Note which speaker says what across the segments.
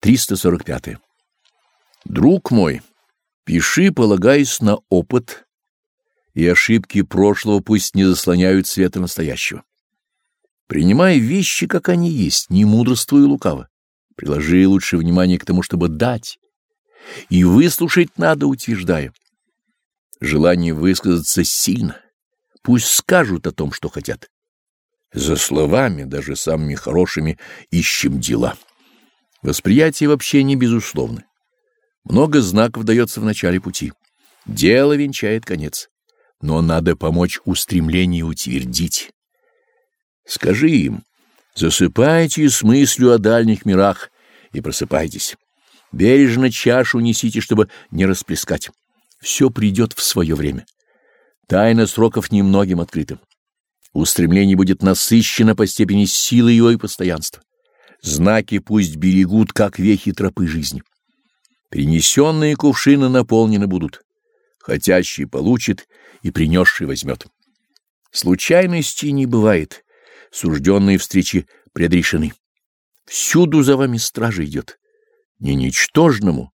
Speaker 1: 345. Друг мой, пиши, полагаясь на опыт, и ошибки прошлого пусть не заслоняют света настоящего. Принимай вещи, как они есть, не мудрствуй лукаво. Приложи лучше внимание к тому, чтобы дать. И выслушать надо, утверждая. Желание высказаться сильно. Пусть скажут о том, что хотят. За словами, даже самыми хорошими, ищем дела. Восприятие вообще не безусловно. Много знаков дается в начале пути. Дело венчает конец. Но надо помочь устремлению утвердить. Скажи им, засыпайте с мыслью о дальних мирах и просыпайтесь. Бережно чашу несите, чтобы не расплескать. Все придет в свое время. Тайна сроков немногим открыта. Устремление будет насыщено по степени силы его и постоянства. Знаки пусть берегут, как вехи тропы жизни. Принесенные кувшины наполнены будут. Хотящий получит и принесший возьмет. Случайностей не бывает. Сужденные встречи предрешены. Всюду за вами стража идет. Не ничтожному,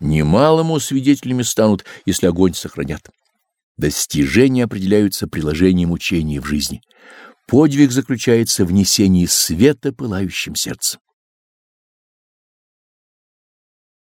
Speaker 1: не малому свидетелями станут, если огонь сохранят. Достижения определяются приложением учения в жизни. Подвиг заключается в несении света пылающим сердцем.